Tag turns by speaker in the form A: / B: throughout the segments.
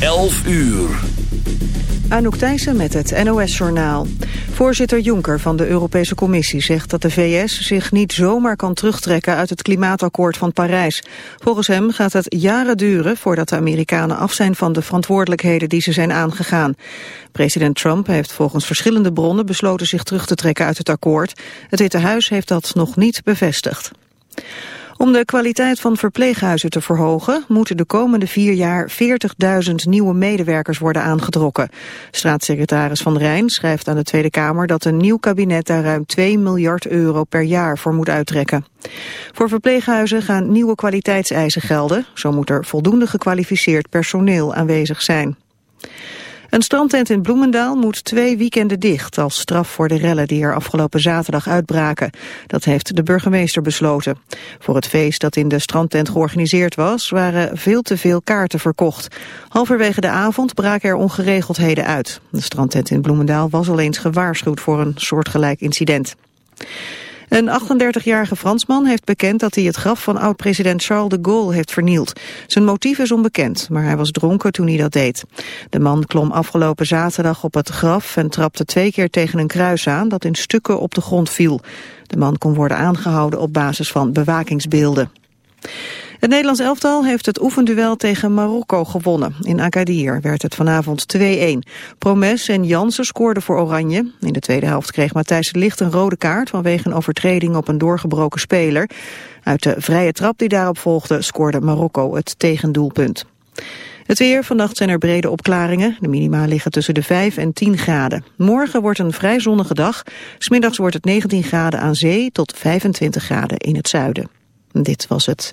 A: 11 uur.
B: Anouk Thijssen met het NOS-journaal. Voorzitter Juncker van de Europese Commissie zegt dat de VS zich niet zomaar kan terugtrekken uit het klimaatakkoord van Parijs. Volgens hem gaat het jaren duren voordat de Amerikanen af zijn van de verantwoordelijkheden die ze zijn aangegaan. President Trump heeft volgens verschillende bronnen besloten zich terug te trekken uit het akkoord. Het Witte Huis heeft dat nog niet bevestigd. Om de kwaliteit van verpleeghuizen te verhogen... moeten de komende vier jaar 40.000 nieuwe medewerkers worden aangetrokken. Staatssecretaris Van Rijn schrijft aan de Tweede Kamer... dat een nieuw kabinet daar ruim 2 miljard euro per jaar voor moet uittrekken. Voor verpleeghuizen gaan nieuwe kwaliteitseisen gelden. Zo moet er voldoende gekwalificeerd personeel aanwezig zijn. Een strandtent in Bloemendaal moet twee weekenden dicht... als straf voor de rellen die er afgelopen zaterdag uitbraken. Dat heeft de burgemeester besloten. Voor het feest dat in de strandtent georganiseerd was... waren veel te veel kaarten verkocht. Halverwege de avond braken er ongeregeldheden uit. De strandtent in Bloemendaal was al eens gewaarschuwd voor een soortgelijk incident. Een 38-jarige Fransman heeft bekend dat hij het graf van oud-president Charles de Gaulle heeft vernield. Zijn motief is onbekend, maar hij was dronken toen hij dat deed. De man klom afgelopen zaterdag op het graf en trapte twee keer tegen een kruis aan dat in stukken op de grond viel. De man kon worden aangehouden op basis van bewakingsbeelden. Het Nederlands elftal heeft het oefenduel tegen Marokko gewonnen. In Agadir werd het vanavond 2-1. Promes en Jansen scoorden voor Oranje. In de tweede helft kreeg Matthijs Licht een rode kaart... vanwege een overtreding op een doorgebroken speler. Uit de vrije trap die daarop volgde scoorde Marokko het tegendoelpunt. Het weer, vannacht zijn er brede opklaringen. De minima liggen tussen de 5 en 10 graden. Morgen wordt een vrij zonnige dag. Smiddags wordt het 19 graden aan zee tot 25 graden in het zuiden. Dit was het.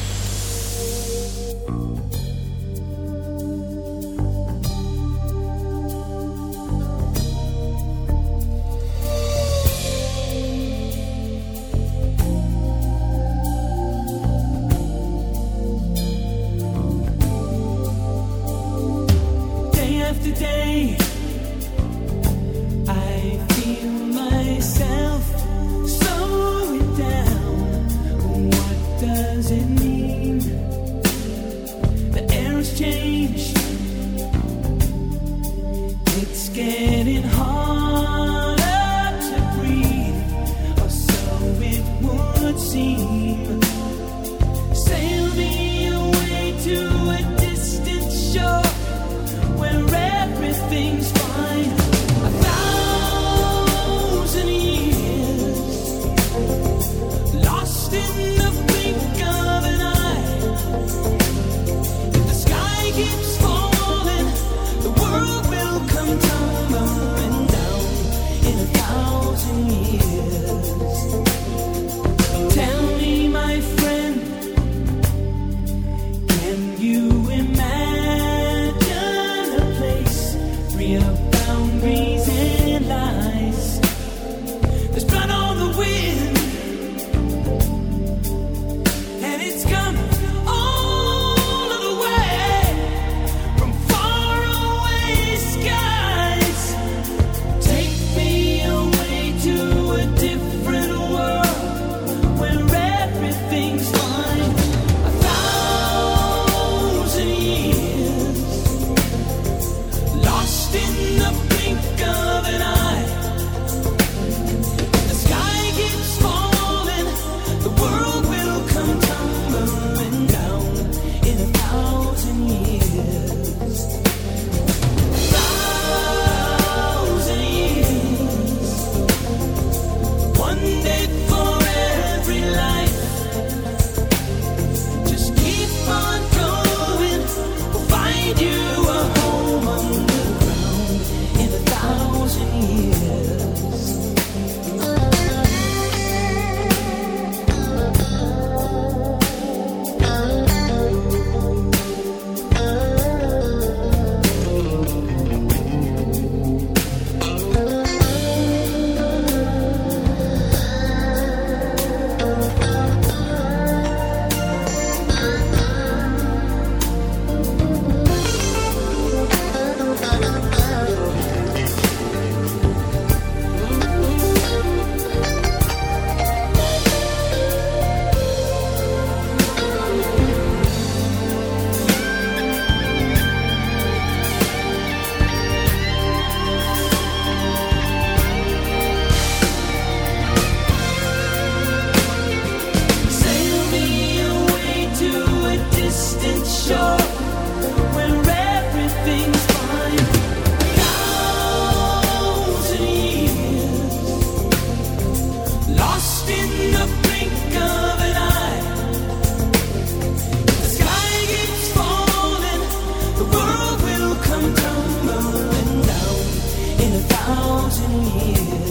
C: Thousand years.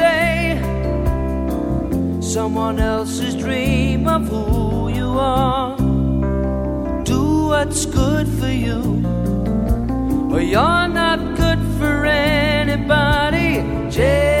D: Someone else's dream of who you are. Do what's good for you, or you're not good for anybody. James.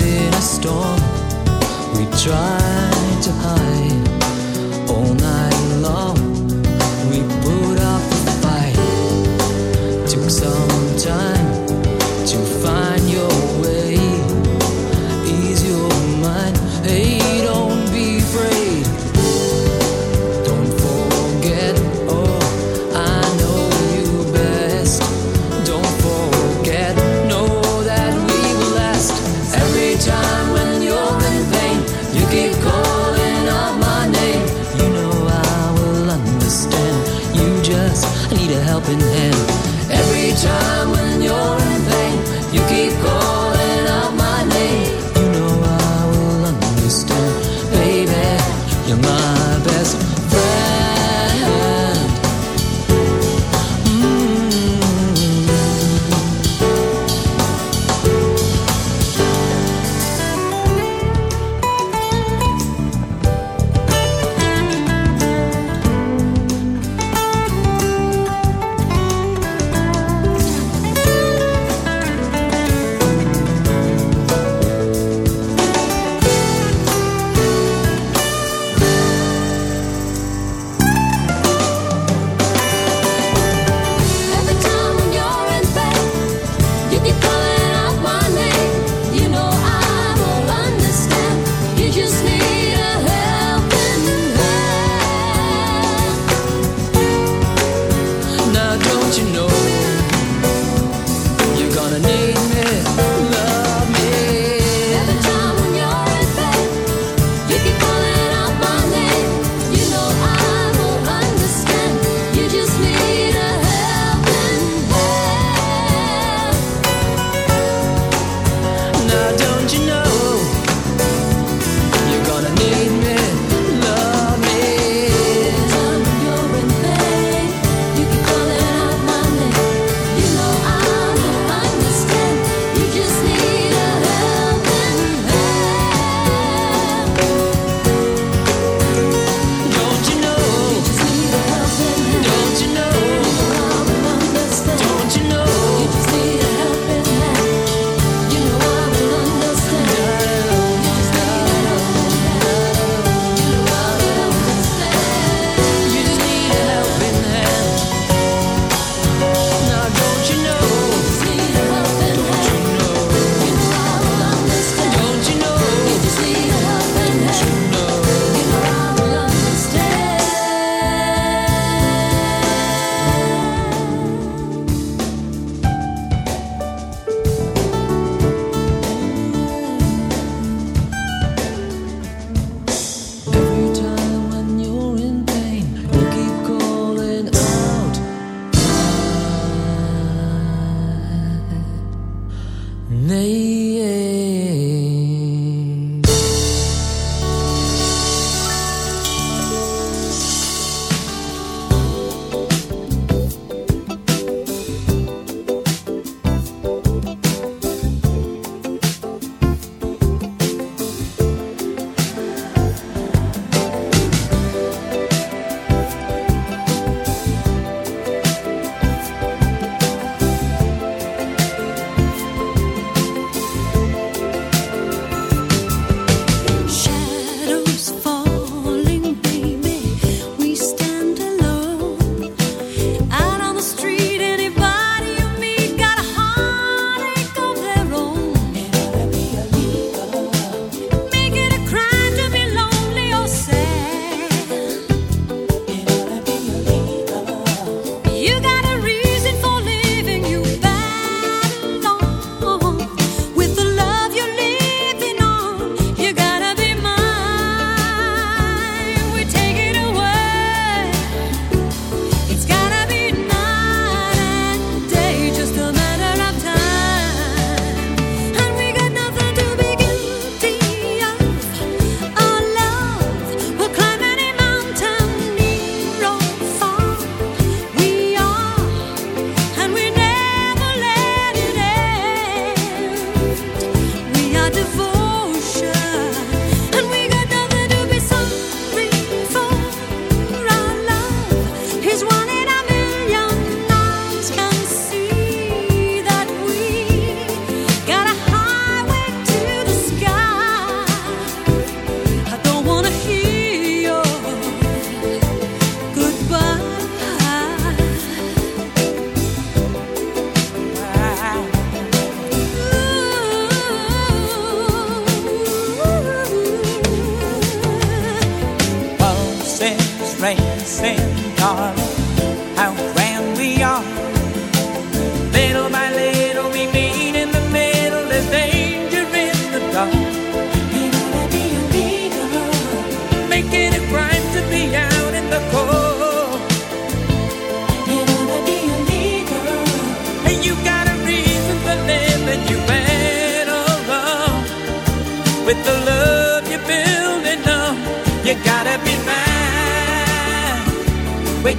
A: storm. We tried to hide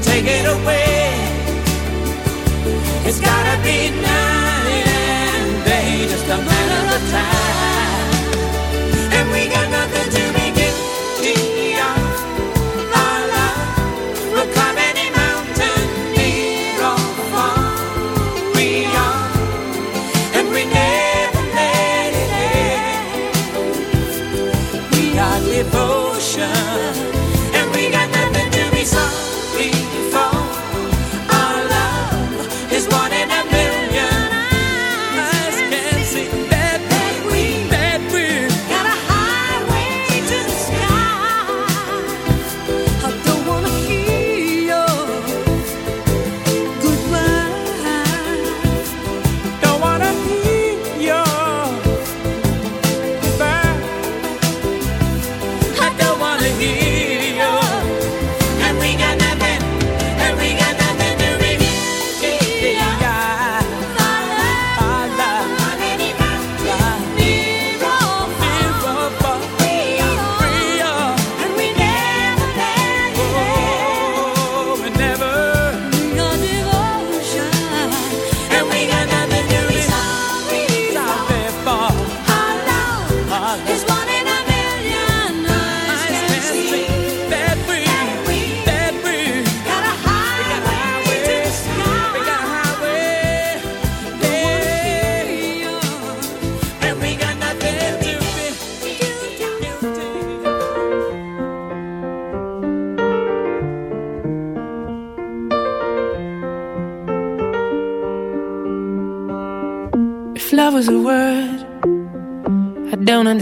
A: take it away. It's gotta be.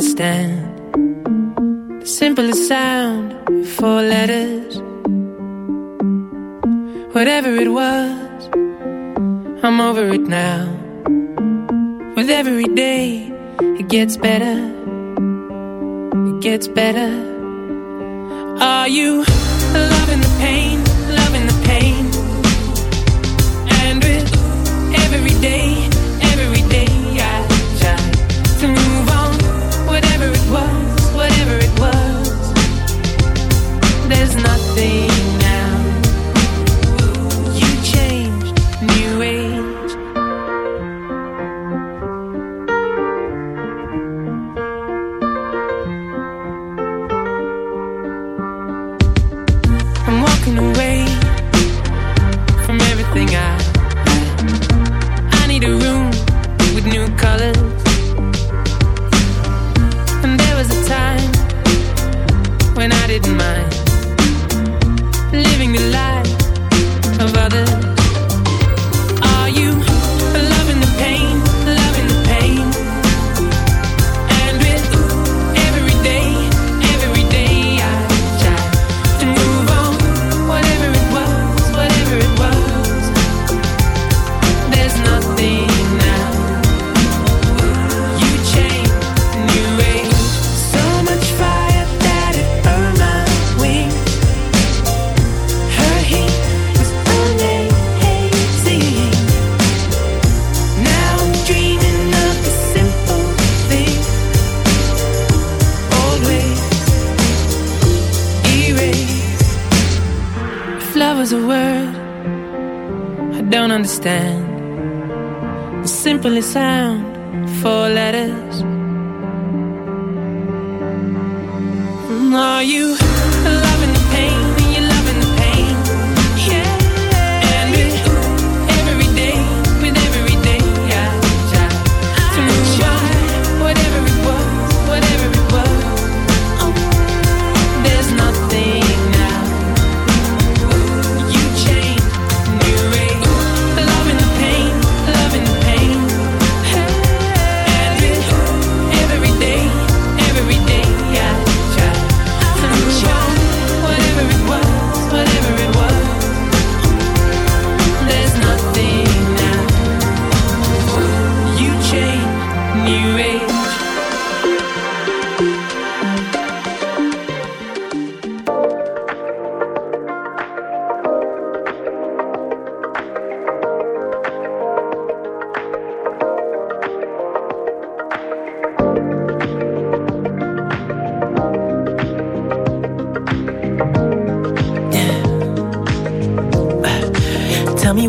E: understand the simplest sound of four letters. Whatever it was, I'm over it now. With every day, it gets better. It gets better. Are you loving?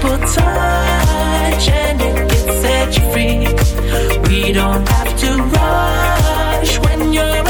F: simple touch and it you free. We don't have to rush when you're.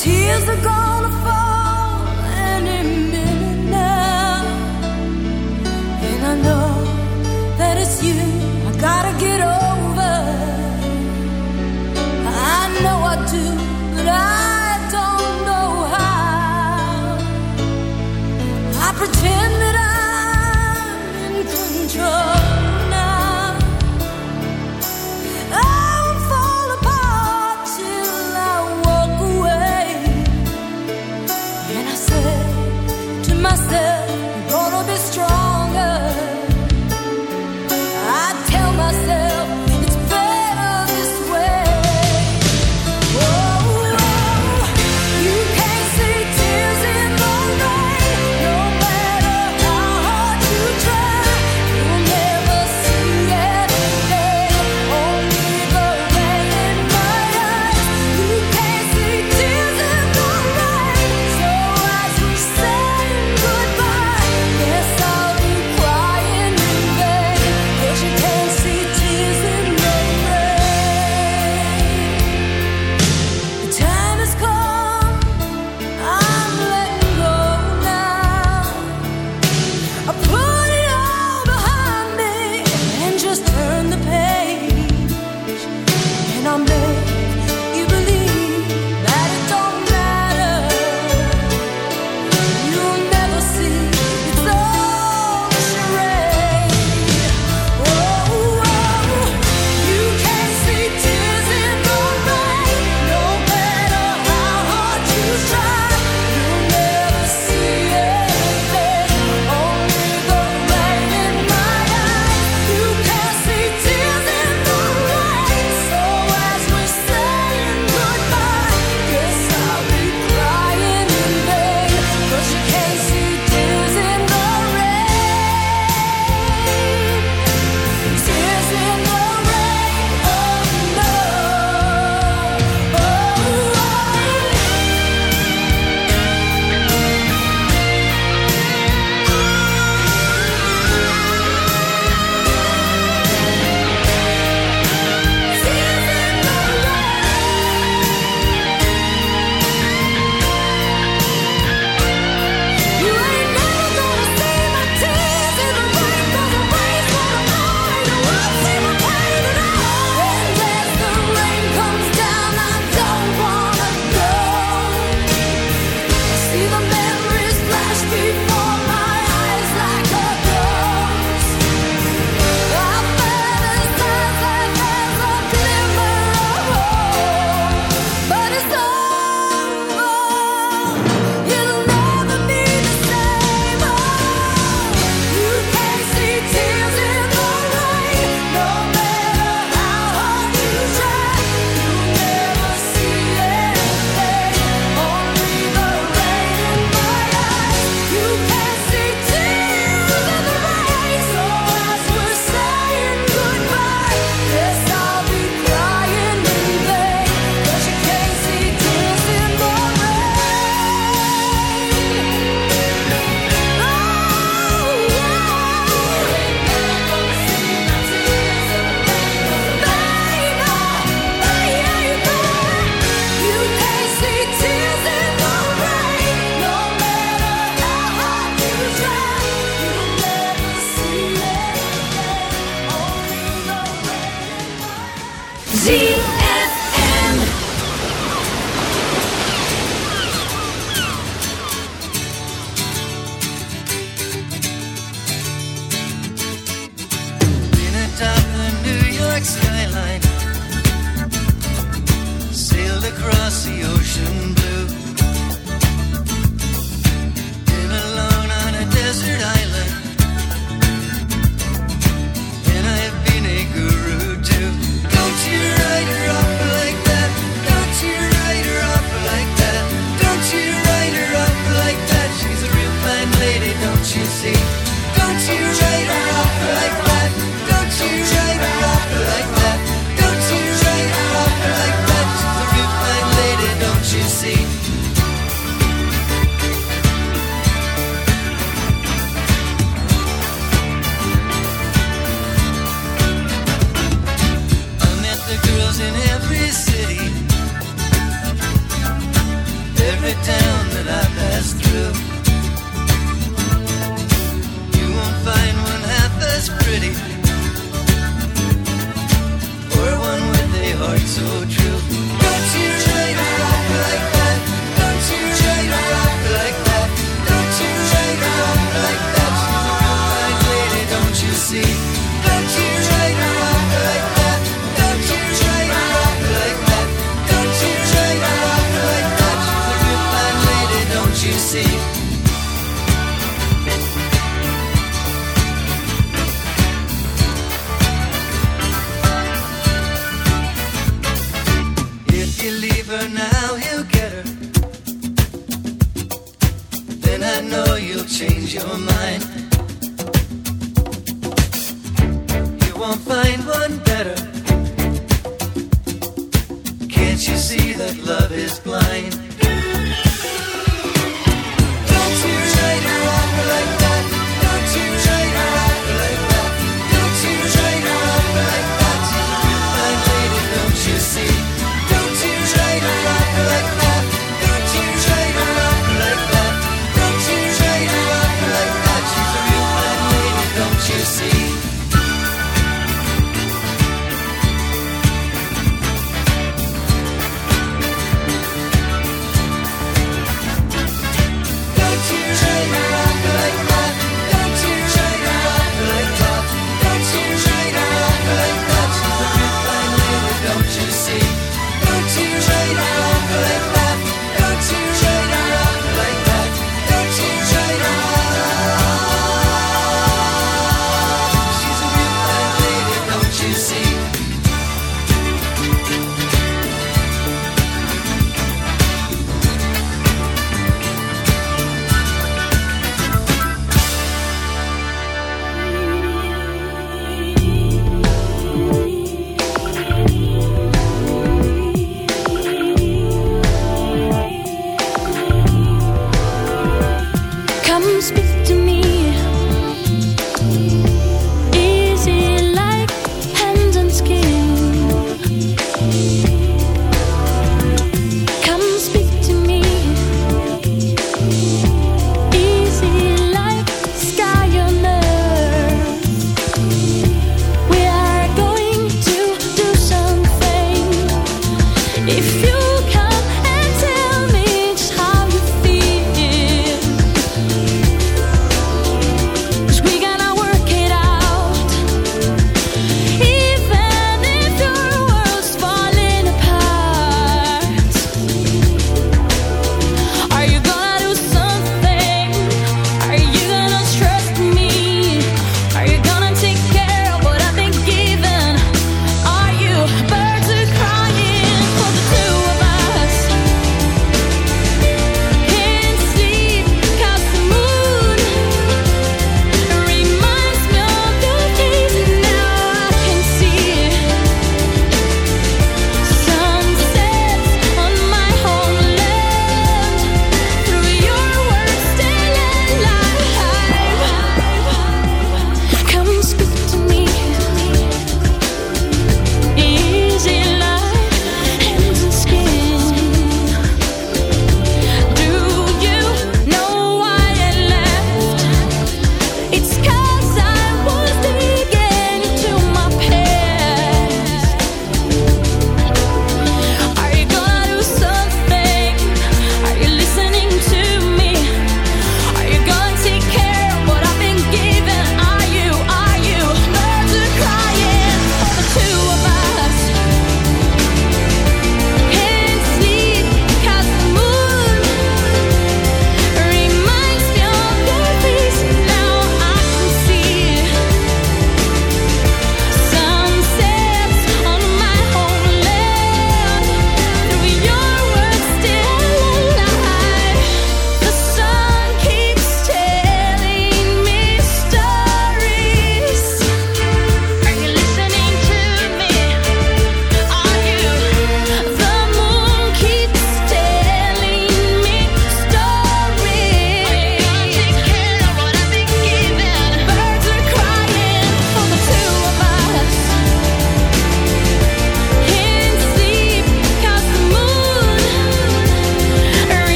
A: Tears are gonna fall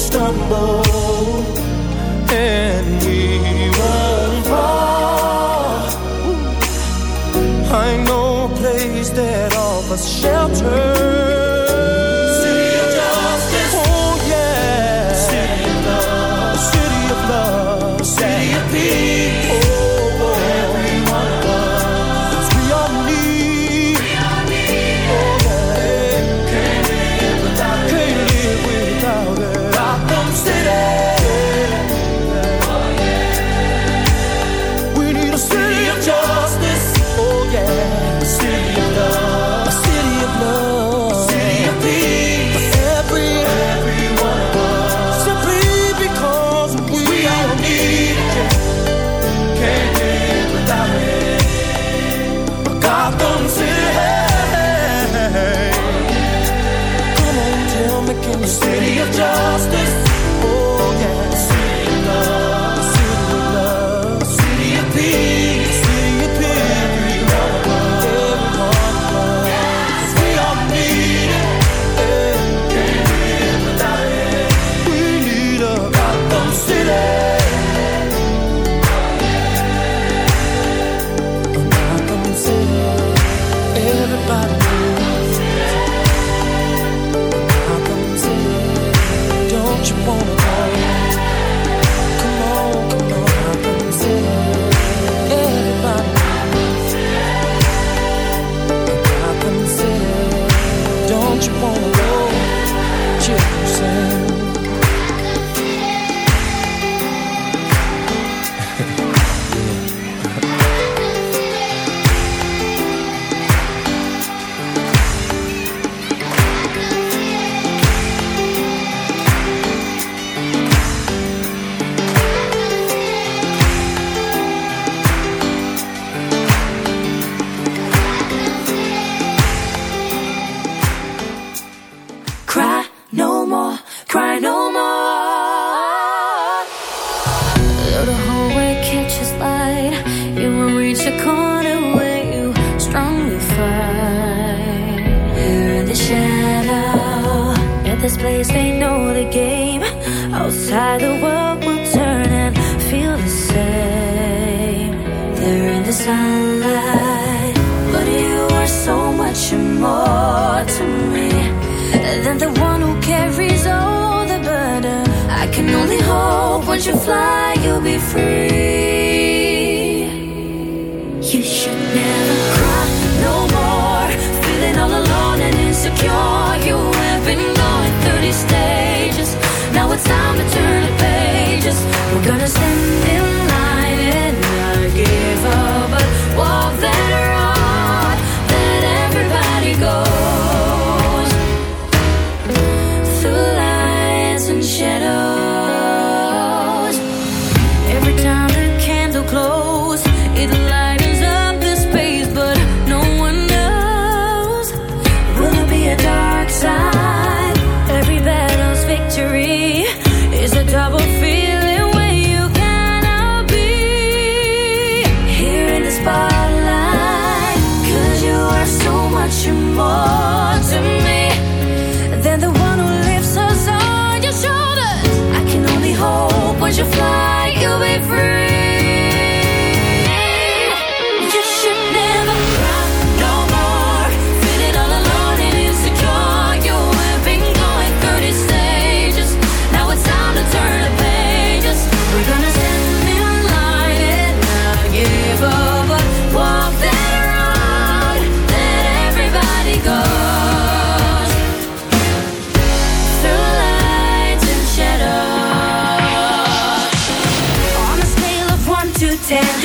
E: stumble and we will fall. I know a place that offers shelter.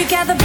A: together.